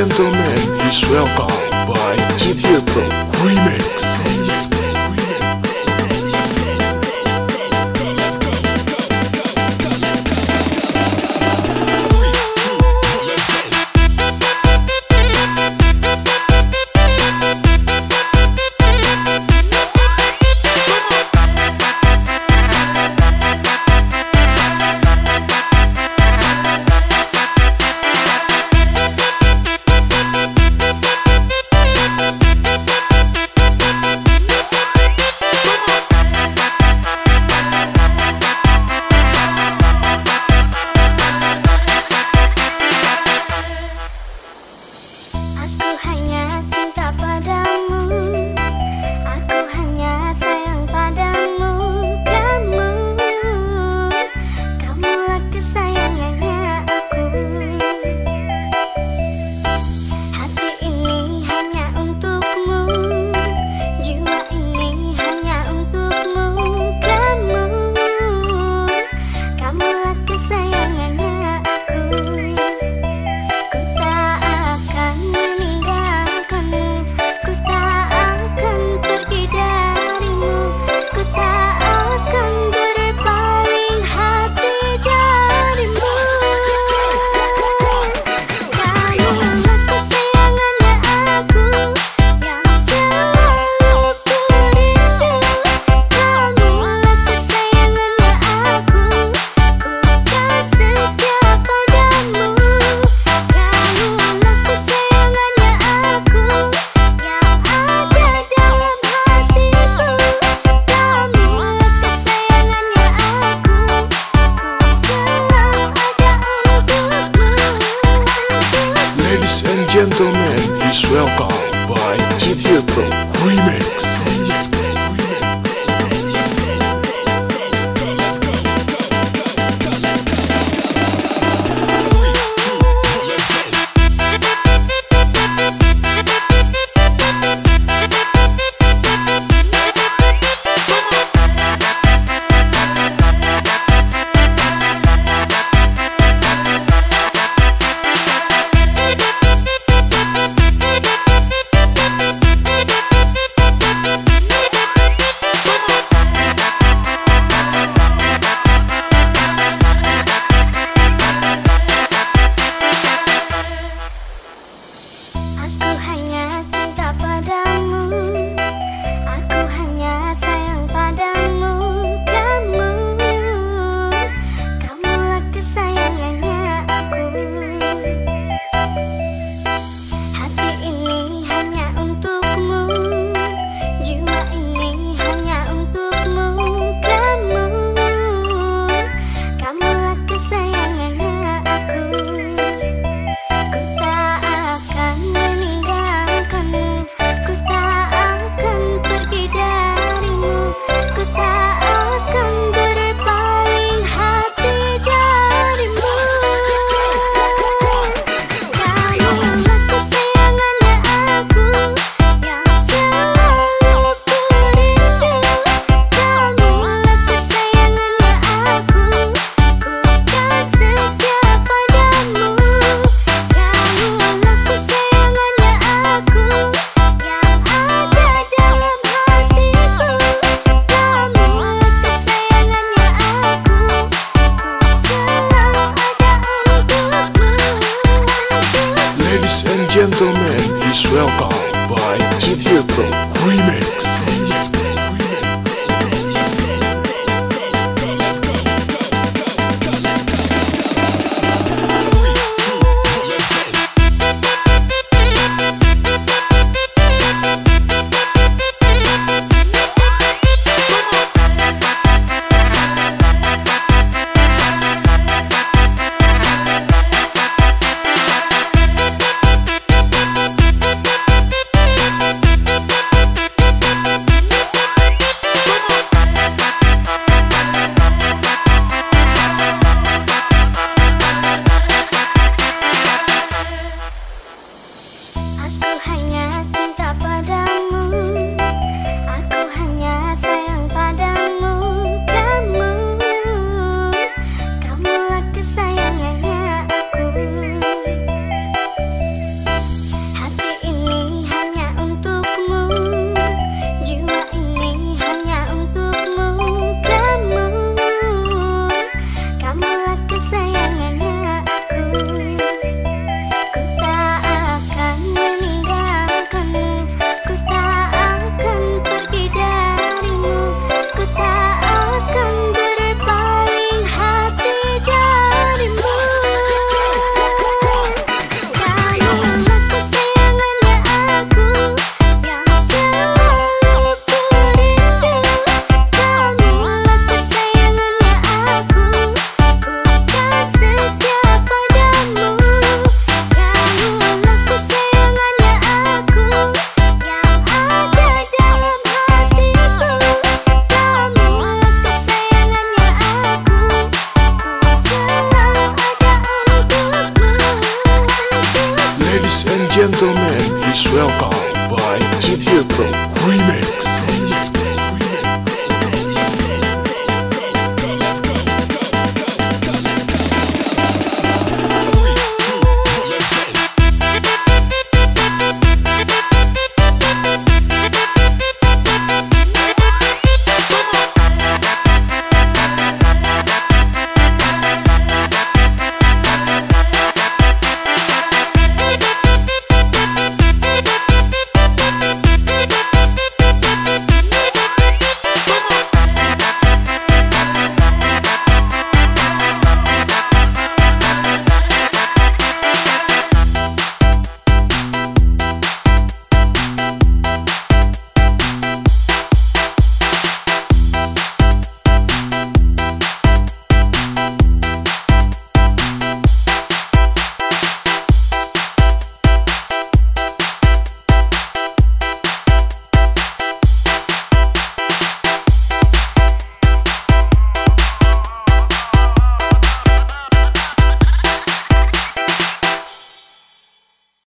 gentlemen is welcomed by G Pietro Remix. Welcome by Chipieto Remix.